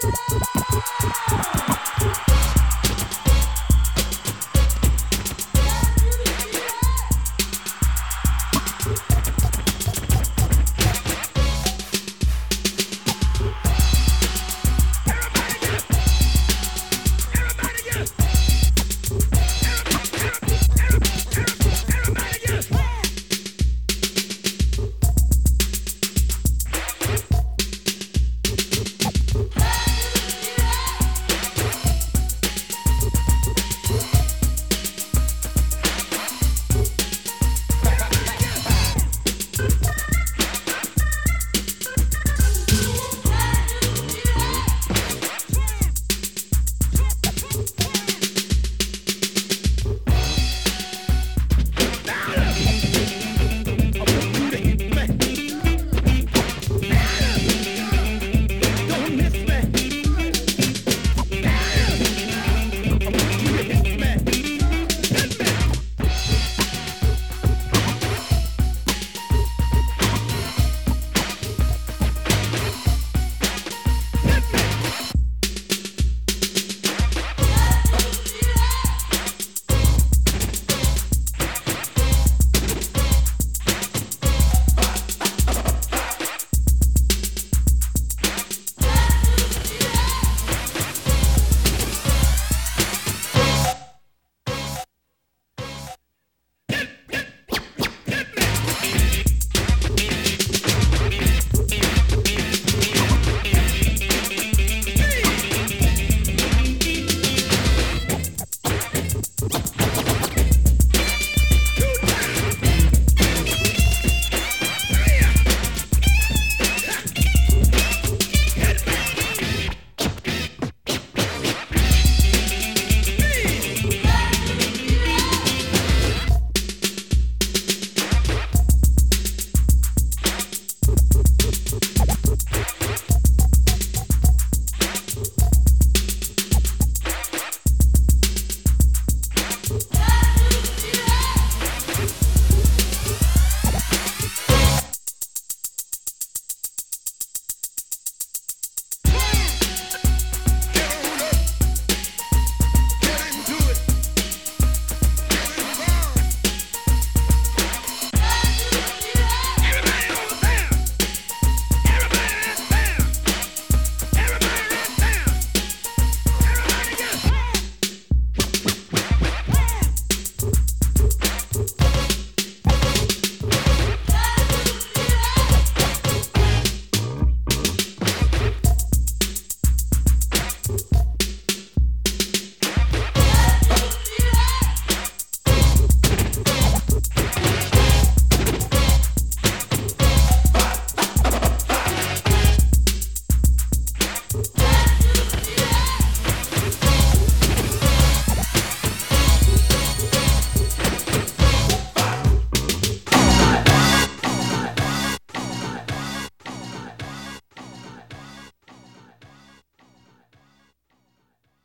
ハハハハ! Bye.